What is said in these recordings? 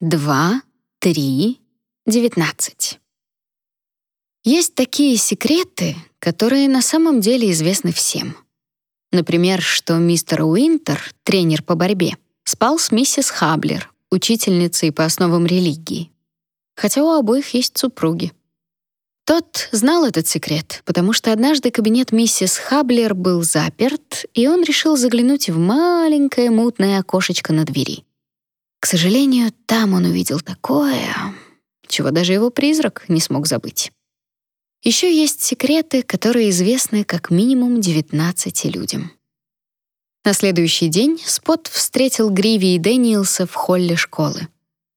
два, три, девятнадцать. Есть такие секреты, которые на самом деле известны всем. Например, что мистер Уинтер, тренер по борьбе, спал с миссис Хаблер, учительницей по основам религии. Хотя у обоих есть супруги. Тот знал этот секрет, потому что однажды кабинет миссис Хаблер был заперт, и он решил заглянуть в маленькое мутное окошечко на двери. К сожалению, там он увидел такое, чего даже его призрак не смог забыть. Еще есть секреты, которые известны как минимум 19 людям. На следующий день Спот встретил Гриви и Дэниелса в холле школы.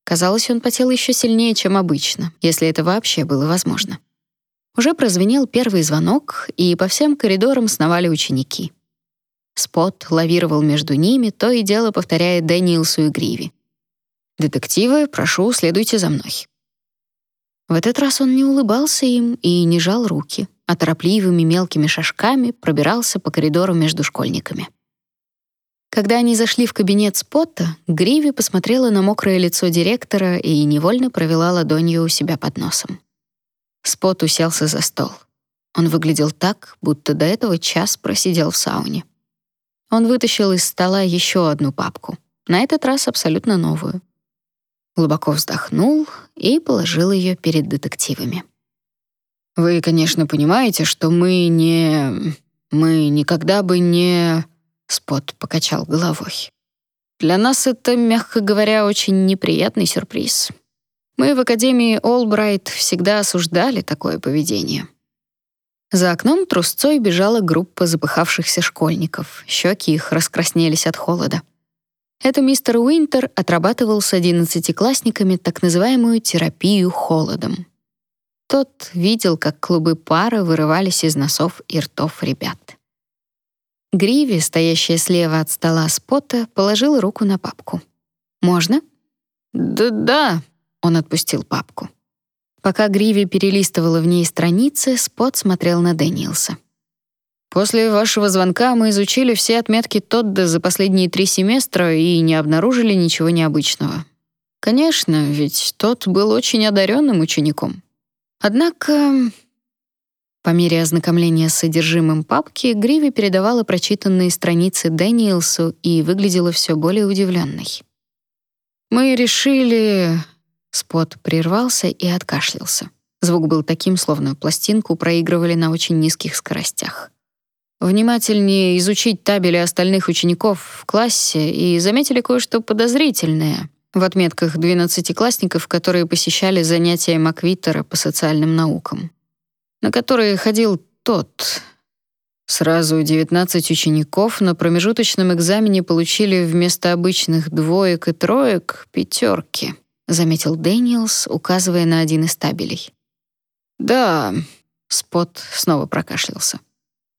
Казалось, он потел еще сильнее, чем обычно, если это вообще было возможно. Уже прозвенел первый звонок, и по всем коридорам сновали ученики. Спот лавировал между ними, то и дело повторяя Дэниелсу и Гриви. «Детективы, прошу, следуйте за мной». В этот раз он не улыбался им и не жал руки, а торопливыми мелкими шажками пробирался по коридору между школьниками. Когда они зашли в кабинет Спотта, Гриви посмотрела на мокрое лицо директора и невольно провела ладонью у себя под носом. Спот уселся за стол. Он выглядел так, будто до этого час просидел в сауне. Он вытащил из стола еще одну папку, на этот раз абсолютно новую глубоко вздохнул и положил ее перед детективами. Вы, конечно, понимаете, что мы не мы никогда бы не Спот покачал головой. Для нас это, мягко говоря, очень неприятный сюрприз. Мы в Академии Олбрайт всегда осуждали такое поведение. За окном трусцой бежала группа запыхавшихся школьников. Щеки их раскраснелись от холода. Это мистер Уинтер отрабатывал с одиннадцатиклассниками так называемую терапию холодом. Тот видел, как клубы пара вырывались из носов и ртов ребят. Гриви, стоящая слева от стола Спота, положил руку на папку. «Можно?» «Да-да», — он отпустил папку. Пока Гриви перелистывала в ней страницы, Спот смотрел на Дэниелса. После вашего звонка мы изучили все отметки Тодда за последние три семестра и не обнаружили ничего необычного. Конечно, ведь тот был очень одаренным учеником. Однако, по мере ознакомления с содержимым папки, Гриви передавала прочитанные страницы Дэниелсу и выглядела все более удивленной. Мы решили, Спот прервался и откашлялся. Звук был таким, словно пластинку проигрывали на очень низких скоростях внимательнее изучить табели остальных учеников в классе и заметили кое-что подозрительное в отметках двенадцатиклассников, которые посещали занятия Маквиттера по социальным наукам, на которые ходил тот. Сразу 19 учеников на промежуточном экзамене получили вместо обычных двоек и троек пятерки, заметил Дэниелс, указывая на один из табелей. Да, Спот снова прокашлялся.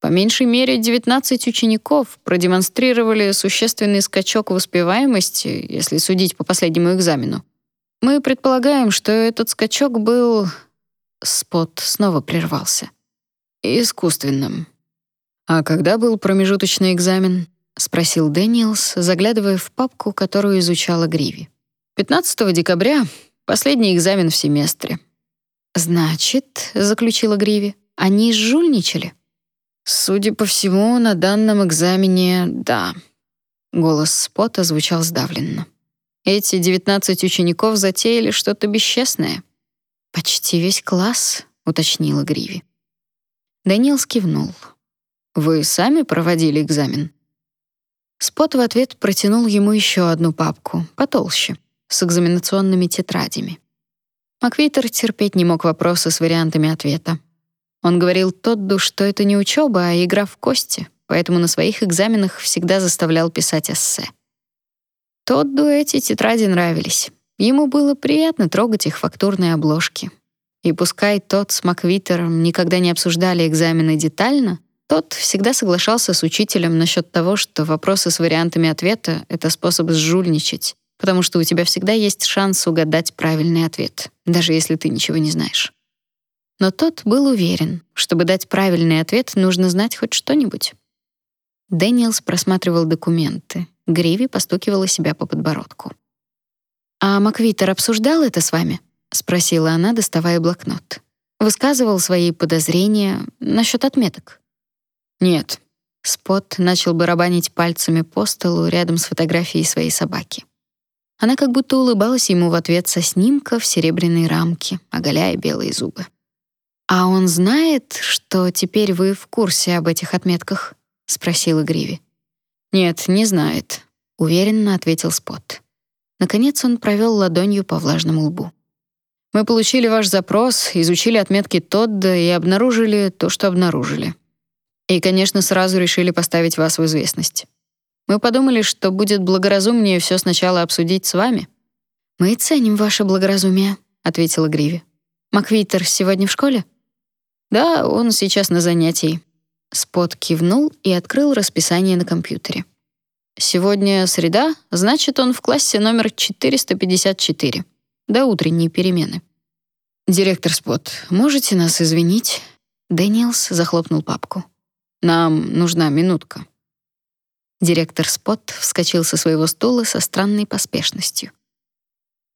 По меньшей мере 19 учеников продемонстрировали существенный скачок в успеваемости, если судить по последнему экзамену. Мы предполагаем, что этот скачок был... Спот снова прервался. Искусственным. «А когда был промежуточный экзамен?» — спросил Дэниелс, заглядывая в папку, которую изучала Гриви. «15 декабря. Последний экзамен в семестре». «Значит», — заключила Гриви, — «они жульничали». Судя по всему, на данном экзамене да. Голос Спота звучал сдавленно. Эти 19 учеников затеяли что-то бесчестное. Почти весь класс, уточнила Гриви. Даниил кивнул. Вы сами проводили экзамен? Спот в ответ протянул ему еще одну папку, потолще, с экзаменационными тетрадями. Маквитер терпеть не мог вопросы с вариантами ответа. Он говорил Тодду, что это не учеба, а игра в кости, поэтому на своих экзаменах всегда заставлял писать эссе. Тодду эти тетради нравились. Ему было приятно трогать их фактурные обложки. И пускай тот с Маквитером никогда не обсуждали экзамены детально, тот всегда соглашался с учителем насчет того, что вопросы с вариантами ответа — это способ сжульничать, потому что у тебя всегда есть шанс угадать правильный ответ, даже если ты ничего не знаешь. Но тот был уверен, чтобы дать правильный ответ, нужно знать хоть что-нибудь. Дэниелс просматривал документы. Гриви постукивала себя по подбородку. «А Маквитер обсуждал это с вами?» — спросила она, доставая блокнот. «Высказывал свои подозрения насчет отметок?» «Нет». Спот начал барабанить пальцами по столу рядом с фотографией своей собаки. Она как будто улыбалась ему в ответ со снимка в серебряной рамке, оголяя белые зубы. «А он знает, что теперь вы в курсе об этих отметках?» — спросила Гриви. «Нет, не знает», — уверенно ответил Спот. Наконец он провел ладонью по влажному лбу. «Мы получили ваш запрос, изучили отметки Тодда и обнаружили то, что обнаружили. И, конечно, сразу решили поставить вас в известность. Мы подумали, что будет благоразумнее все сначала обсудить с вами». «Мы ценим ваше благоразумие», — ответила Гриви. «Маквитер сегодня в школе?» «Да, он сейчас на занятии». Спот кивнул и открыл расписание на компьютере. «Сегодня среда, значит, он в классе номер 454. До утренней перемены». «Директор Спот, можете нас извинить?» Дэниелс захлопнул папку. «Нам нужна минутка». Директор Спот вскочил со своего стула со странной поспешностью.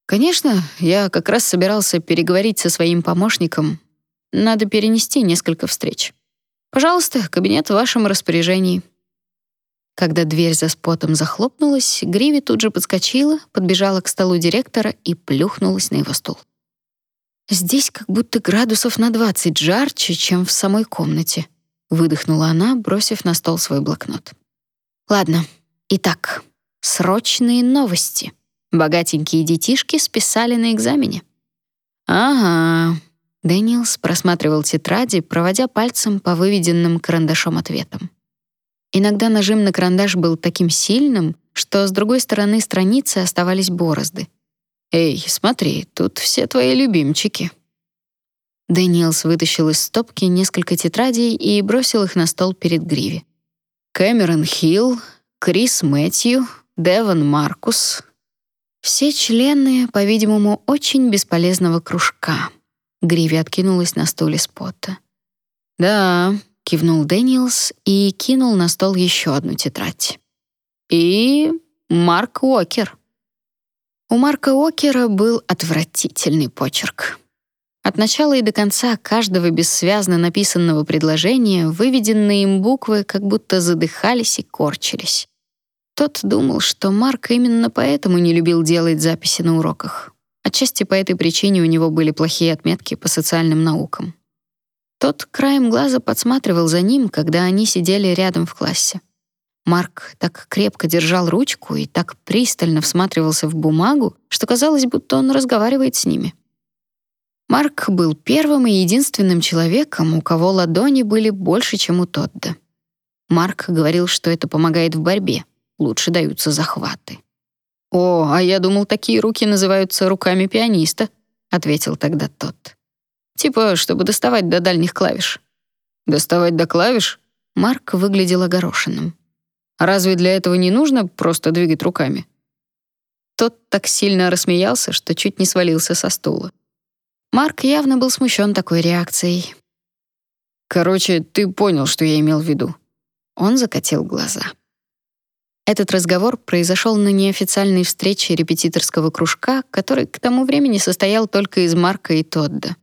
Конечно, я как раз собирался переговорить со своим помощником. Надо перенести несколько встреч. Пожалуйста, кабинет в вашем распоряжении. Когда дверь за спотом захлопнулась, Гриви тут же подскочила, подбежала к столу директора и плюхнулась на его стул. Здесь как будто градусов на 20 жарче, чем в самой комнате, выдохнула она, бросив на стол свой блокнот. Ладно. Итак, срочные новости. Богатенькие детишки списали на экзамене. Ага. Дэниелс просматривал тетради, проводя пальцем по выведенным карандашом ответам. Иногда нажим на карандаш был таким сильным, что с другой стороны страницы оставались борозды. «Эй, смотри, тут все твои любимчики». Дэниелс вытащил из стопки несколько тетрадей и бросил их на стол перед Гриви. Кэмерон Хилл, Крис Мэтью, Девон Маркус. Все члены, по-видимому, очень бесполезного кружка. Гриви откинулась на стуле Спотта. «Да», — кивнул Дэниелс и кинул на стол еще одну тетрадь. «И Марк Уокер». У Марка Уокера был отвратительный почерк. От начала и до конца каждого бессвязно написанного предложения выведенные им буквы как будто задыхались и корчились. Тот думал, что Марк именно поэтому не любил делать записи на уроках. Отчасти по этой причине у него были плохие отметки по социальным наукам. Тот краем глаза подсматривал за ним, когда они сидели рядом в классе. Марк так крепко держал ручку и так пристально всматривался в бумагу, что казалось, будто он разговаривает с ними. Марк был первым и единственным человеком, у кого ладони были больше, чем у Тодда. Марк говорил, что это помогает в борьбе. Лучше даются захваты. «О, а я думал, такие руки называются руками пианиста», — ответил тогда тот. «Типа, чтобы доставать до дальних клавиш». «Доставать до клавиш?» Марк выглядел огорошенным. «Разве для этого не нужно просто двигать руками?» Тот так сильно рассмеялся, что чуть не свалился со стула. Марк явно был смущен такой реакцией. Короче, ты понял, что я имел в виду. Он закатил глаза. Этот разговор произошел на неофициальной встрече репетиторского кружка, который к тому времени состоял только из Марка и Тодда.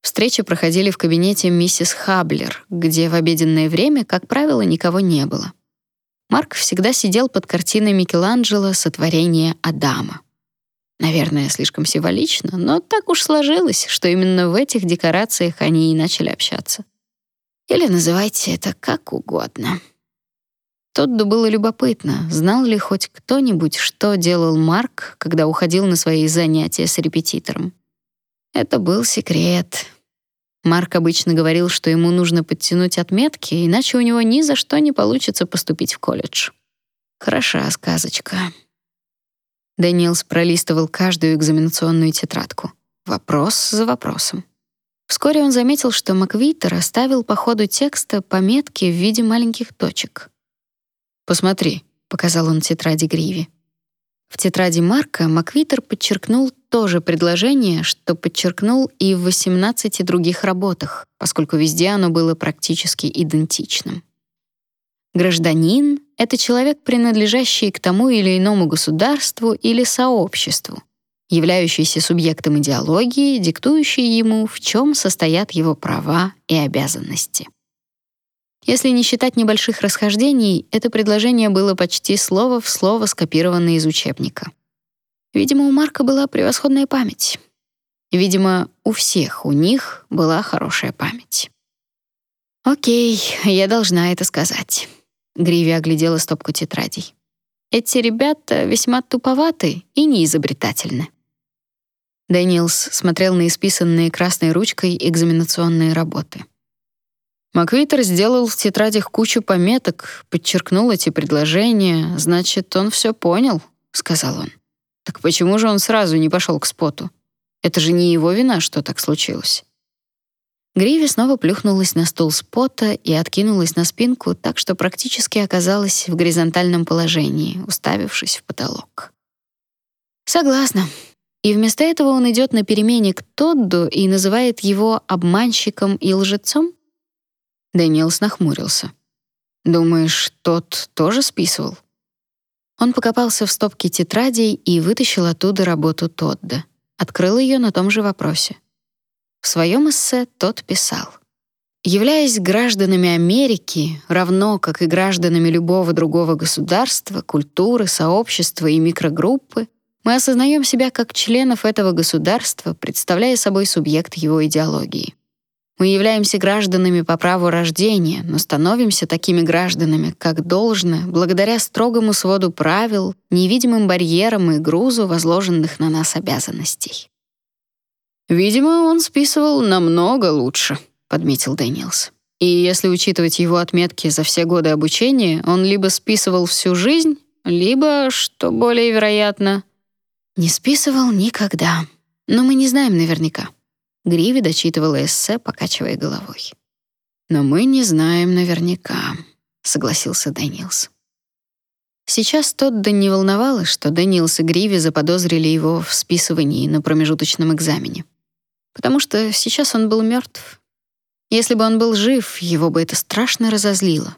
Встречи проходили в кабинете миссис Хаблер, где в обеденное время, как правило, никого не было. Марк всегда сидел под картиной Микеланджело «Сотворение Адама». Наверное, слишком символично, но так уж сложилось, что именно в этих декорациях они и начали общаться. Или называйте это как угодно. Тодду было любопытно, знал ли хоть кто-нибудь, что делал Марк, когда уходил на свои занятия с репетитором. Это был секрет. Марк обычно говорил, что ему нужно подтянуть отметки, иначе у него ни за что не получится поступить в колледж. Хороша сказочка. Дэниелс пролистывал каждую экзаменационную тетрадку. Вопрос за вопросом. Вскоре он заметил, что Маквитер оставил по ходу текста пометки в виде маленьких точек. «Посмотри», — показал он тетради Гриви. В тетради Марка Маквитер подчеркнул то же предложение, что подчеркнул и в 18 других работах, поскольку везде оно было практически идентичным. Гражданин — это человек, принадлежащий к тому или иному государству или сообществу. являющийся субъектом идеологии, диктующий ему, в чем состоят его права и обязанности. Если не считать небольших расхождений, это предложение было почти слово в слово скопировано из учебника. Видимо, у Марка была превосходная память. Видимо, у всех у них была хорошая память. О'кей, я должна это сказать. Гриви оглядела стопку тетрадей. Эти ребята весьма туповаты и неизобретательны. Дэниелс смотрел на исписанные красной ручкой экзаменационные работы. Маквитер сделал в тетрадях кучу пометок, подчеркнул эти предложения, значит, он все понял, сказал он. Так почему же он сразу не пошел к споту? Это же не его вина, что так случилось. Гриви снова плюхнулась на стул спота и откинулась на спинку так, что практически оказалась в горизонтальном положении, уставившись в потолок. Согласна. И вместо этого он идет на перемене к Тодду и называет его обманщиком и лжецом? Дэниелс нахмурился. «Думаешь, тот тоже списывал?» Он покопался в стопке тетрадей и вытащил оттуда работу Тодда. Открыл ее на том же вопросе. В своем эссе тот писал. Являясь гражданами Америки, равно как и гражданами любого другого государства, культуры, сообщества и микрогруппы, мы осознаем себя как членов этого государства, представляя собой субъект его идеологии. Мы являемся гражданами по праву рождения, но становимся такими гражданами, как должно, благодаря строгому своду правил, невидимым барьерам и грузу возложенных на нас обязанностей. «Видимо, он списывал намного лучше», — подметил Дэниелс. «И если учитывать его отметки за все годы обучения, он либо списывал всю жизнь, либо, что более вероятно...» «Не списывал никогда, но мы не знаем наверняка», Гриви дочитывала эссе, покачивая головой. «Но мы не знаем наверняка», — согласился Дэниелс. Сейчас Тодда не волновало, что Дэниелс и Гриви заподозрили его в списывании на промежуточном экзамене. Потому что сейчас он был мертв. Если бы он был жив, его бы это страшно разозлило.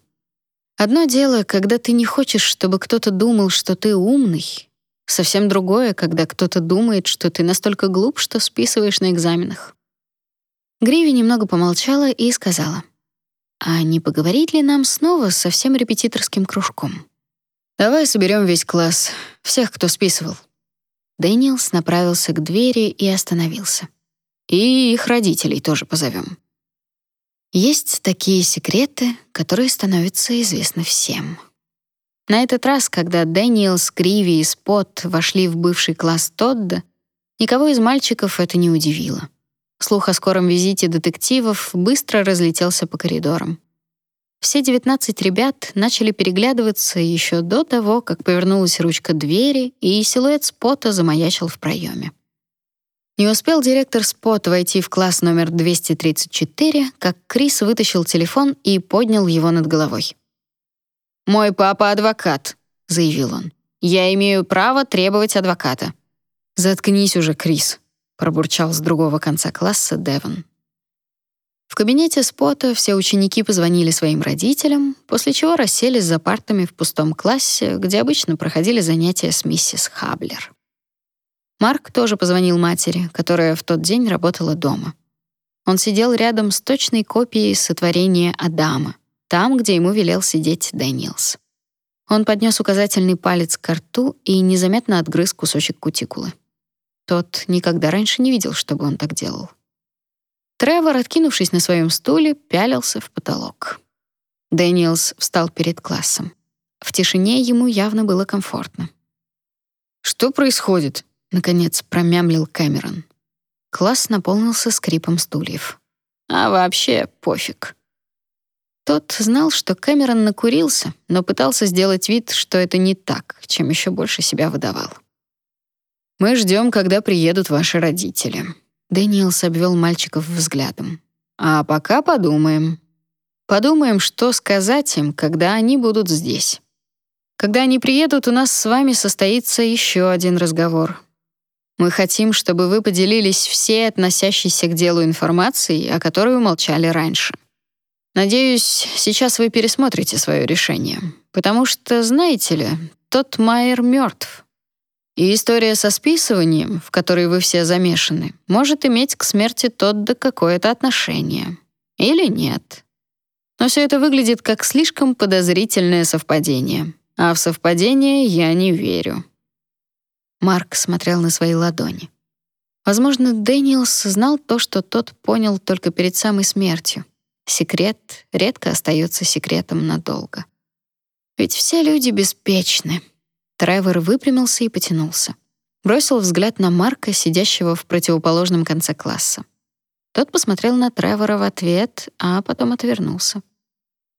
Одно дело, когда ты не хочешь, чтобы кто-то думал, что ты умный. Совсем другое, когда кто-то думает, что ты настолько глуп, что списываешь на экзаменах. Гриви немного помолчала и сказала: "А не поговорить ли нам снова со всем репетиторским кружком? Давай соберем весь класс, всех, кто списывал". Дэниелс направился к двери и остановился. И их родителей тоже позовем. Есть такие секреты, которые становятся известны всем. На этот раз, когда Дэниелс, Гриви и Спот вошли в бывший класс Тодда, никого из мальчиков это не удивило. Слух о скором визите детективов быстро разлетелся по коридорам. Все 19 ребят начали переглядываться еще до того, как повернулась ручка двери, и силуэт Спота замаячил в проеме. Не успел директор Спот войти в класс номер 234, как Крис вытащил телефон и поднял его над головой. «Мой папа адвокат», — заявил он. «Я имею право требовать адвоката». «Заткнись уже, Крис», пробурчал с другого конца класса Девон. В кабинете Спота все ученики позвонили своим родителям, после чего расселись за партами в пустом классе, где обычно проходили занятия с миссис Хаблер. Марк тоже позвонил матери, которая в тот день работала дома. Он сидел рядом с точной копией сотворения Адама, там, где ему велел сидеть Дэниелс. Он поднес указательный палец к рту и незаметно отгрыз кусочек кутикулы. Тодд никогда раньше не видел, чтобы он так делал. Тревор, откинувшись на своем стуле, пялился в потолок. Дэниелс встал перед классом. В тишине ему явно было комфортно. «Что происходит?» — наконец промямлил Кэмерон. Класс наполнился скрипом стульев. «А вообще пофиг». Тот знал, что Кэмерон накурился, но пытался сделать вид, что это не так, чем еще больше себя выдавал. Мы ждем, когда приедут ваши родители. Дэниелс обвел мальчиков взглядом. А пока подумаем. Подумаем, что сказать им, когда они будут здесь. Когда они приедут, у нас с вами состоится еще один разговор. Мы хотим, чтобы вы поделились всей относящейся к делу информацией, о которой умолчали раньше. Надеюсь, сейчас вы пересмотрите свое решение, потому что, знаете ли, тот Майер мертв. И история со списыванием, в которой вы все замешаны, может иметь к смерти Тодда какое-то отношение. Или нет. Но все это выглядит как слишком подозрительное совпадение. А в совпадение я не верю. Марк смотрел на свои ладони. Возможно, Дэниелс знал то, что тот понял только перед самой смертью. Секрет редко остается секретом надолго. Ведь все люди беспечны. Тревор выпрямился и потянулся. Бросил взгляд на Марка, сидящего в противоположном конце класса. Тот посмотрел на Тревора в ответ, а потом отвернулся.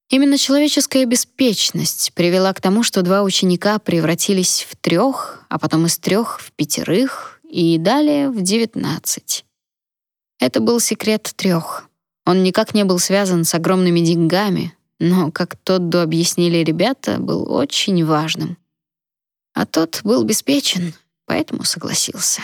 Именно человеческая беспечность привела к тому, что два ученика превратились в трех, а потом из трех в пятерых и далее в девятнадцать. Это был секрет трех. Он никак не был связан с огромными деньгами, но, как тот до объяснили ребята, был очень важным. А тот был беспечен, поэтому согласился.